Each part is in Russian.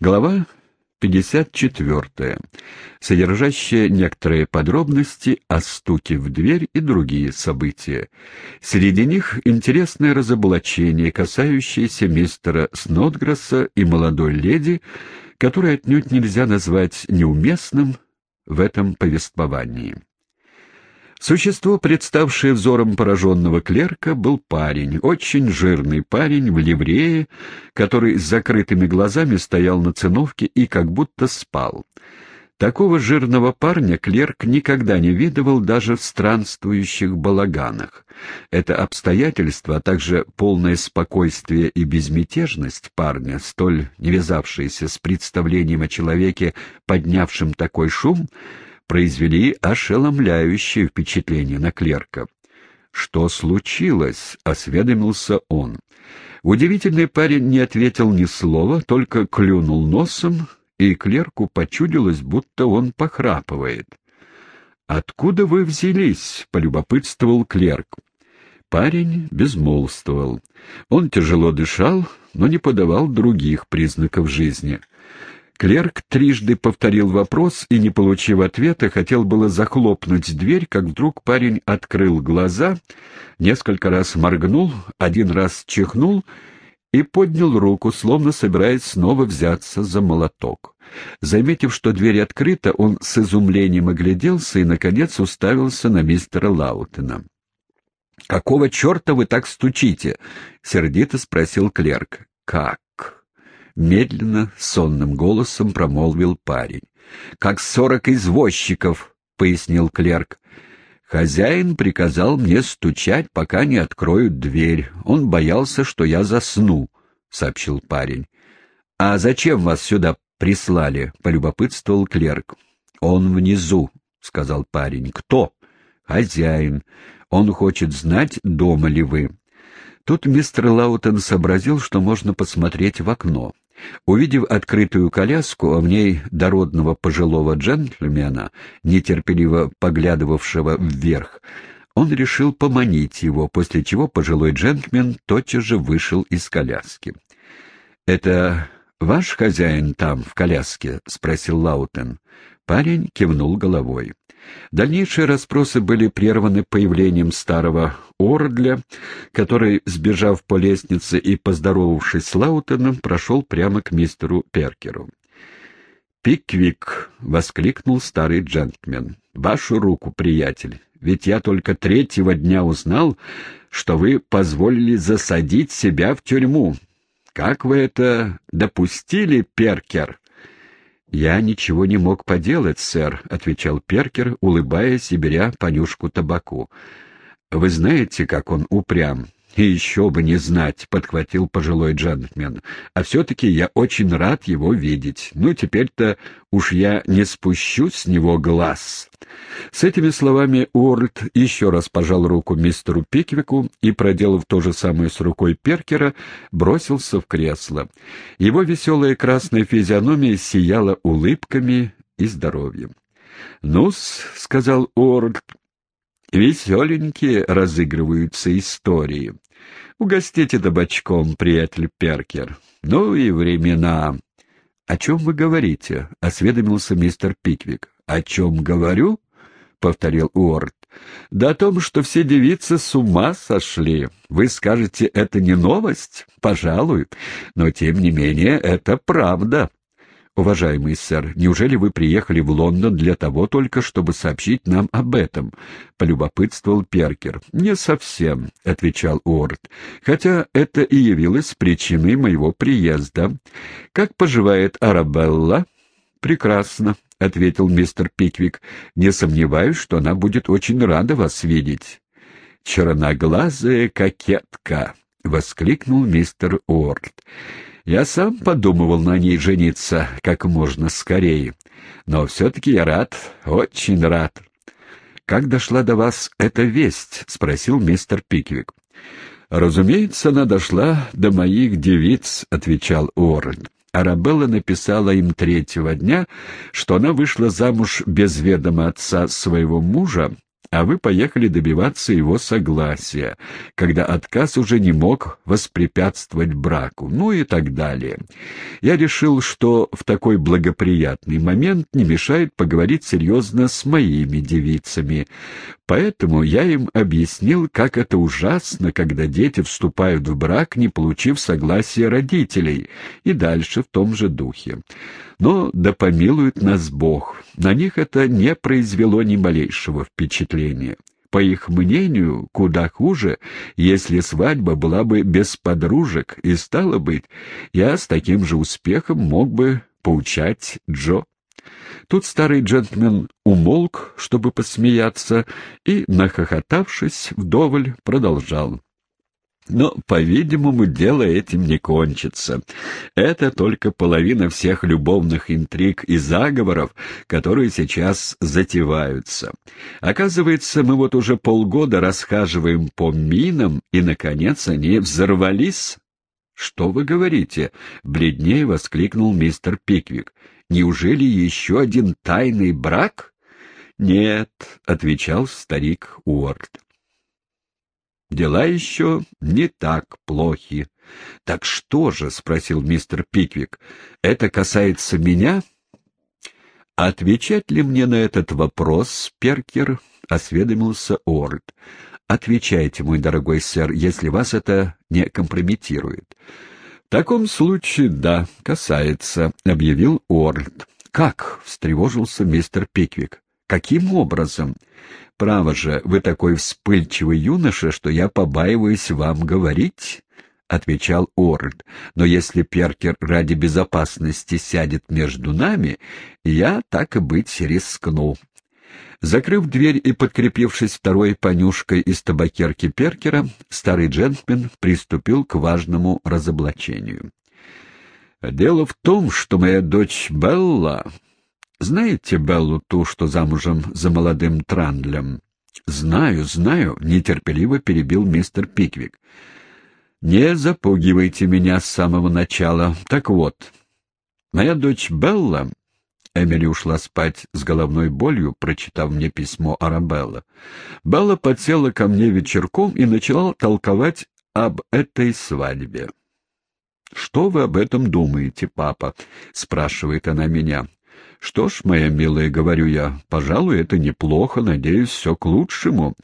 Глава 54, содержащая некоторые подробности о стуке в дверь и другие события. Среди них интересное разоблачение, касающееся мистера Снотгресса и молодой леди, которое отнюдь нельзя назвать неуместным в этом повествовании. Существо, представшее взором пораженного клерка, был парень, очень жирный парень в ливрее, который с закрытыми глазами стоял на циновке и как будто спал. Такого жирного парня клерк никогда не видывал даже в странствующих балаганах. Это обстоятельство, а также полное спокойствие и безмятежность парня, столь не вязавшиеся с представлением о человеке, поднявшем такой шум, произвели ошеломляющее впечатление на клерка. «Что случилось?» — осведомился он. Удивительный парень не ответил ни слова, только клюнул носом, и клерку почудилось, будто он похрапывает. «Откуда вы взялись?» — полюбопытствовал клерк. Парень безмолвствовал. Он тяжело дышал, но не подавал других признаков жизни — Клерк трижды повторил вопрос и, не получив ответа, хотел было захлопнуть дверь, как вдруг парень открыл глаза, несколько раз моргнул, один раз чихнул и поднял руку, словно собираясь снова взяться за молоток. Заметив, что дверь открыта, он с изумлением огляделся и, наконец, уставился на мистера Лаутена. «Какого черта вы так стучите?» — сердито спросил клерк. «Как?» Медленно, сонным голосом промолвил парень. «Как сорок извозчиков», — пояснил клерк. «Хозяин приказал мне стучать, пока не откроют дверь. Он боялся, что я засну», — сообщил парень. «А зачем вас сюда прислали?» — полюбопытствовал клерк. «Он внизу», — сказал парень. «Кто?» «Хозяин. Он хочет знать, дома ли вы». Тут мистер Лаутон сообразил, что можно посмотреть в окно. Увидев открытую коляску, а в ней дородного пожилого джентльмена, нетерпеливо поглядывавшего вверх, он решил поманить его, после чего пожилой джентльмен тотчас же вышел из коляски. «Это ваш хозяин там, в коляске?» — спросил Лаутен. Парень кивнул головой. Дальнейшие расспросы были прерваны появлением старого Уордля, который, сбежав по лестнице и поздоровавшись с Лаутеном, прошел прямо к мистеру Перкеру. «Пиквик!» — воскликнул старый джентльмен. «Вашу руку, приятель, ведь я только третьего дня узнал, что вы позволили засадить себя в тюрьму. Как вы это допустили, Перкер?» «Я ничего не мог поделать, сэр», — отвечал Перкер, улыбаясь и беря понюшку табаку. «Вы знаете, как он упрям?» «И еще бы не знать», — подхватил пожилой джентльмен. «А все-таки я очень рад его видеть. Ну, теперь-то уж я не спущу с него глаз». С этими словами Уорлд еще раз пожал руку мистеру Пиквику и, проделав то же самое с рукой Перкера, бросился в кресло. Его веселая красная физиономия сияла улыбками и здоровьем. «Ну-с», — сказал Уорлд, — «веселенькие разыгрываются истории. Угостите табачком, приятель Перкер. Ну и времена». «О чем вы говорите?» — осведомился мистер Пиквик. «О чем говорю?» — повторил Уорд. «Да о том, что все девицы с ума сошли. Вы скажете, это не новость? Пожалуй. Но, тем не менее, это правда». «Уважаемый сэр, неужели вы приехали в Лондон для того только, чтобы сообщить нам об этом?» — полюбопытствовал Перкер. «Не совсем», — отвечал Уорд, — «хотя это и явилось причиной моего приезда. Как поживает Арабелла?» «Прекрасно», — ответил мистер Пиквик. «Не сомневаюсь, что она будет очень рада вас видеть». «Черноглазая кокетка!» — воскликнул мистер Уорд. «Я сам подумывал на ней жениться как можно скорее. Но все-таки я рад, очень рад». «Как дошла до вас эта весть?» — спросил мистер Пиквик. «Разумеется, она дошла до моих девиц», — отвечал Уоррен. Арабелла написала им третьего дня, что она вышла замуж без ведома отца своего мужа а вы поехали добиваться его согласия, когда отказ уже не мог воспрепятствовать браку, ну и так далее. Я решил, что в такой благоприятный момент не мешает поговорить серьезно с моими девицами, поэтому я им объяснил, как это ужасно, когда дети вступают в брак, не получив согласия родителей, и дальше в том же духе. Но да помилует нас Бог, на них это не произвело ни малейшего впечатления. По их мнению, куда хуже, если свадьба была бы без подружек, и, стало быть, я с таким же успехом мог бы поучать Джо. Тут старый джентльмен умолк, чтобы посмеяться, и, нахохотавшись вдоволь, продолжал. Но, по-видимому, дело этим не кончится. Это только половина всех любовных интриг и заговоров, которые сейчас затеваются. Оказывается, мы вот уже полгода расхаживаем по минам, и, наконец, они взорвались. «Что вы говорите?» — бледнее воскликнул мистер Пиквик. «Неужели еще один тайный брак?» «Нет», — отвечал старик Уорд. Дела еще не так плохи. — Так что же? — спросил мистер Пиквик. — Это касается меня? — Отвечать ли мне на этот вопрос, Перкер? — осведомился Орд. — Отвечайте, мой дорогой сэр, если вас это не компрометирует. — В таком случае, да, касается, — объявил Орд. — Как? — встревожился мистер Пиквик. — Каким образом? «Право же, вы такой вспыльчивый юноша, что я побаиваюсь вам говорить», — отвечал Орд. «Но если Перкер ради безопасности сядет между нами, я, так и быть, рискну». Закрыв дверь и подкрепившись второй понюшкой из табакерки Перкера, старый джентльмен приступил к важному разоблачению. «Дело в том, что моя дочь Белла знаете Беллу ту, что замужем за молодым Трандлем? Знаю, знаю, нетерпеливо перебил мистер Пиквик. Не запугивайте меня с самого начала. Так вот, моя дочь Белла... Эмили ушла спать с головной болью, прочитав мне письмо Арабелла. Белла подсела ко мне вечерком и начала толковать об этой свадьбе. «Что вы об этом думаете, папа?» — спрашивает она меня. «Что ж, моя милая, — говорю я, — пожалуй, это неплохо, надеюсь, все к лучшему».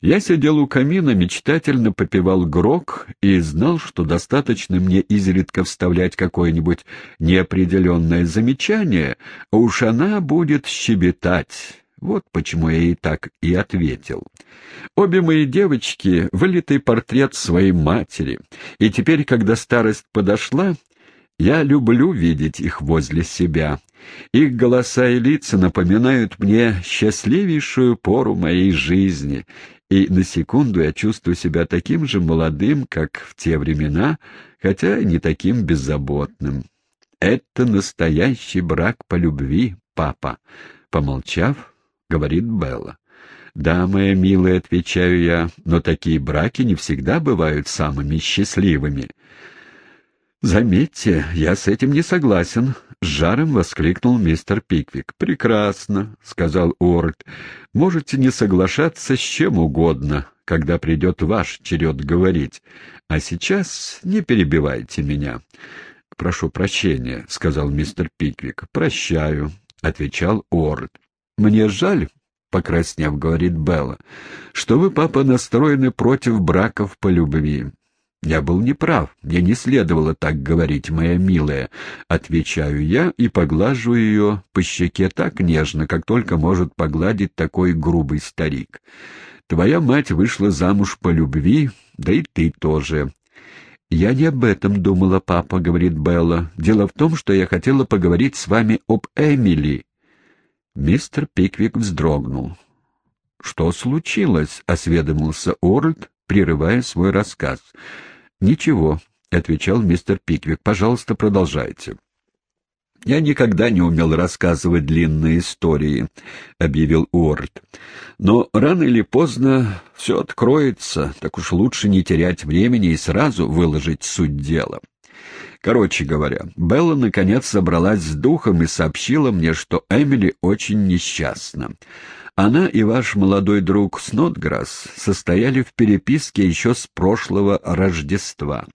Я сидел у камина, мечтательно попивал грок и знал, что достаточно мне изредка вставлять какое-нибудь неопределенное замечание, а уж она будет щебетать. Вот почему я ей так и ответил. Обе мои девочки — вылитый портрет своей матери, и теперь, когда старость подошла, я люблю видеть их возле себя. Их голоса и лица напоминают мне счастливейшую пору моей жизни, и на секунду я чувствую себя таким же молодым, как в те времена, хотя и не таким беззаботным. Это настоящий брак по любви, папа, помолчав, говорит Белла. «Да, моя милая», — отвечаю я, — «но такие браки не всегда бывают самыми счастливыми». «Заметьте, я с этим не согласен», — с жаром воскликнул мистер Пиквик. «Прекрасно», — сказал Уорд. «Можете не соглашаться с чем угодно, когда придет ваш черед говорить. А сейчас не перебивайте меня». «Прошу прощения», — сказал мистер Пиквик. «Прощаю», — отвечал Уорд. «Мне жаль», — покраснев, говорит Белла, — «что вы, папа, настроены против браков по любви. «Я был неправ, мне не следовало так говорить, моя милая», — отвечаю я и поглаживаю ее по щеке так нежно, как только может погладить такой грубый старик. «Твоя мать вышла замуж по любви, да и ты тоже». «Я не об этом думала, папа», — говорит Белла. «Дело в том, что я хотела поговорить с вами об Эмили». Мистер Пиквик вздрогнул. «Что случилось?» — осведомился Орлд, прерывая свой рассказ. «Ничего», — отвечал мистер Пиквик. «Пожалуйста, продолжайте». «Я никогда не умел рассказывать длинные истории», — объявил Уорд. «Но рано или поздно все откроется, так уж лучше не терять времени и сразу выложить суть дела. Короче говоря, Белла наконец собралась с духом и сообщила мне, что Эмили очень несчастна. Она и ваш молодой друг Снотграсс состояли в переписке еще с прошлого Рождества,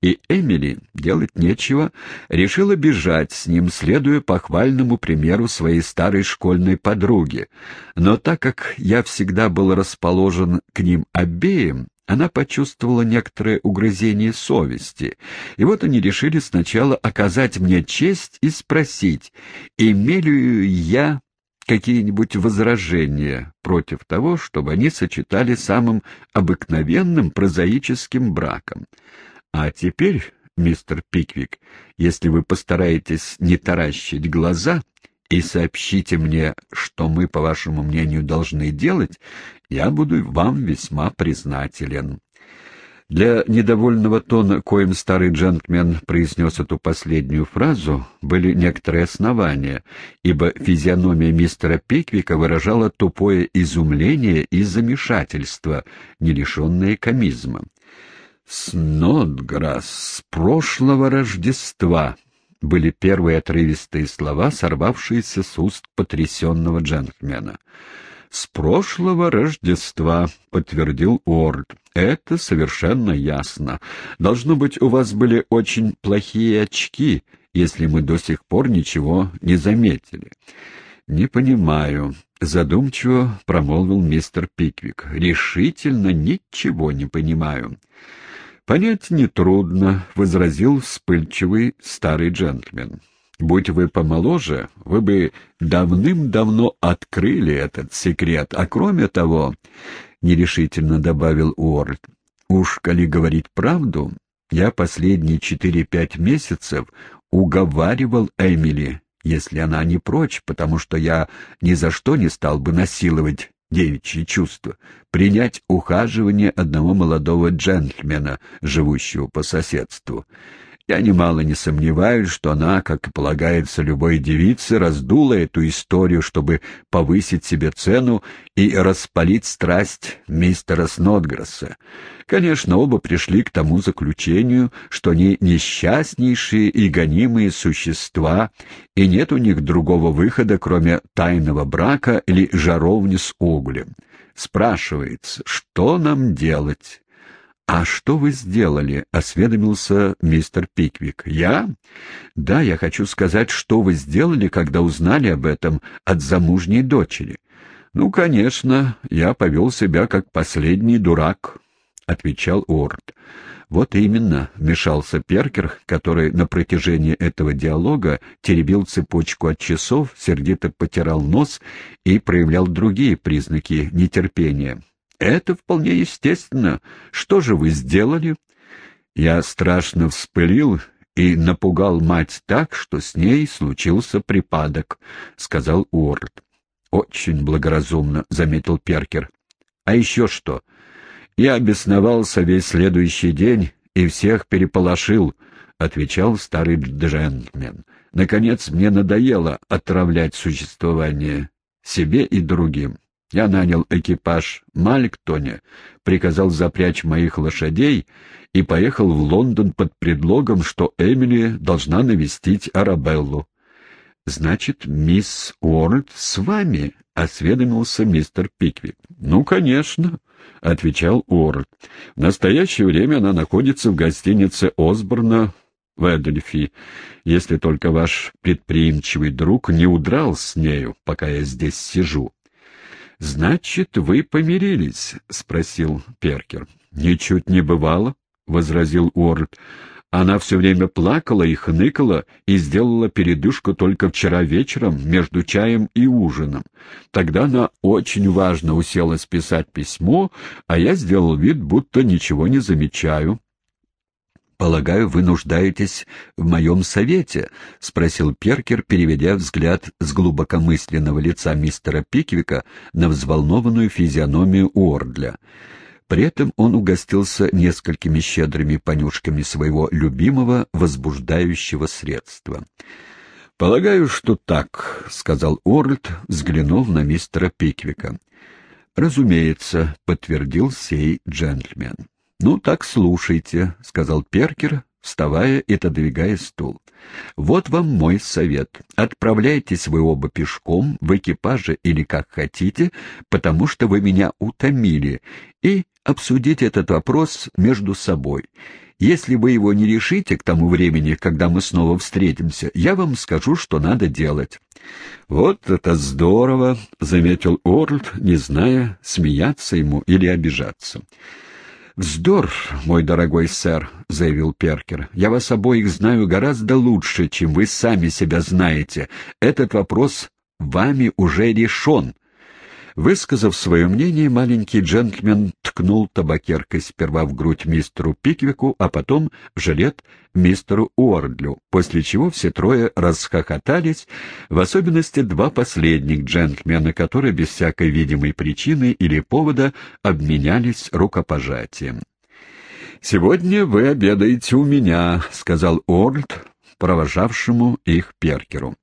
и Эмили, делать нечего, решила бежать с ним, следуя похвальному примеру своей старой школьной подруги. Но так как я всегда был расположен к ним обеим, она почувствовала некоторое угрызение совести, и вот они решили сначала оказать мне честь и спросить, имею я какие-нибудь возражения против того, чтобы они сочетали самым обыкновенным прозаическим браком. А теперь, мистер Пиквик, если вы постараетесь не таращить глаза и сообщите мне, что мы, по вашему мнению, должны делать, я буду вам весьма признателен. Для недовольного тона, коим старый джентльмен произнес эту последнюю фразу, были некоторые основания, ибо физиономия мистера Пиквика выражала тупое изумление и замешательство, не лишенное комизма. «Снотграсс с прошлого Рождества» были первые отрывистые слова, сорвавшиеся с уст потрясенного джентльмена. «С прошлого Рождества», — подтвердил Уорд. «Это совершенно ясно. Должно быть, у вас были очень плохие очки, если мы до сих пор ничего не заметили». «Не понимаю», — задумчиво промолвил мистер Пиквик. «Решительно ничего не понимаю». «Понять нетрудно», — возразил вспыльчивый старый джентльмен. Будь вы помоложе, вы бы давным-давно открыли этот секрет. А кроме того, — нерешительно добавил Уорд, — уж коли говорить правду, я последние четыре-пять месяцев уговаривал Эмили, если она не прочь, потому что я ни за что не стал бы насиловать девичьи чувства, принять ухаживание одного молодого джентльмена, живущего по соседству. Я немало не сомневаюсь, что она, как и полагается любой девице, раздула эту историю, чтобы повысить себе цену и распалить страсть мистера Снотгресса. Конечно, оба пришли к тому заключению, что они несчастнейшие и гонимые существа, и нет у них другого выхода, кроме тайного брака или жаровни с углем. Спрашивается, что нам делать? «А что вы сделали?» — осведомился мистер Пиквик. «Я?» «Да, я хочу сказать, что вы сделали, когда узнали об этом от замужней дочери». «Ну, конечно, я повел себя как последний дурак», — отвечал Уорд. «Вот именно», — вмешался Перкер, который на протяжении этого диалога теребил цепочку от часов, сердито потирал нос и проявлял другие признаки нетерпения. Это вполне естественно. Что же вы сделали? Я страшно вспылил и напугал мать так, что с ней случился припадок, — сказал Уорд. — Очень благоразумно, — заметил Перкер. — А еще что? Я обесновался весь следующий день и всех переполошил, — отвечал старый джентльмен. Наконец мне надоело отравлять существование себе и другим. Я нанял экипаж Маликтоне, приказал запрячь моих лошадей и поехал в Лондон под предлогом, что Эмили должна навестить Арабеллу. — Значит, мисс Уорд с вами? — осведомился мистер Пиквик. — Ну, конечно, — отвечал Уорд. — В настоящее время она находится в гостинице Осборна в Эдельфи, если только ваш предприимчивый друг не удрал с нею, пока я здесь сижу. «Значит, вы помирились?» — спросил Перкер. «Ничуть не бывало», — возразил Уорд. «Она все время плакала и хныкала и сделала передышку только вчера вечером между чаем и ужином. Тогда она очень важно уселась писать письмо, а я сделал вид, будто ничего не замечаю». «Полагаю, вы нуждаетесь в моем совете?» — спросил Перкер, переведя взгляд с глубокомысленного лица мистера Пиквика на взволнованную физиономию Уордля. При этом он угостился несколькими щедрыми понюшками своего любимого возбуждающего средства. «Полагаю, что так», — сказал Уорлд, взглянув на мистера Пиквика. «Разумеется», — подтвердил сей джентльмен. «Ну, так слушайте», — сказал Перкер, вставая и отодвигая стул. «Вот вам мой совет. Отправляйтесь вы оба пешком, в экипаже или как хотите, потому что вы меня утомили, и обсудите этот вопрос между собой. Если вы его не решите к тому времени, когда мы снова встретимся, я вам скажу, что надо делать». «Вот это здорово!» — заметил Орлд, не зная, смеяться ему или обижаться. «Вздор, мой дорогой сэр», — заявил Перкер. «Я вас обоих знаю гораздо лучше, чем вы сами себя знаете. Этот вопрос вами уже решен. Высказав свое мнение, маленький джентльмен ткнул табакеркой сперва в грудь мистеру Пиквику, а потом в жилет мистеру Уордлю, после чего все трое расхохотались, в особенности два последних джентльмена, которые без всякой видимой причины или повода обменялись рукопожатием. «Сегодня вы обедаете у меня», — сказал Уорлд, провожавшему их Перкеру.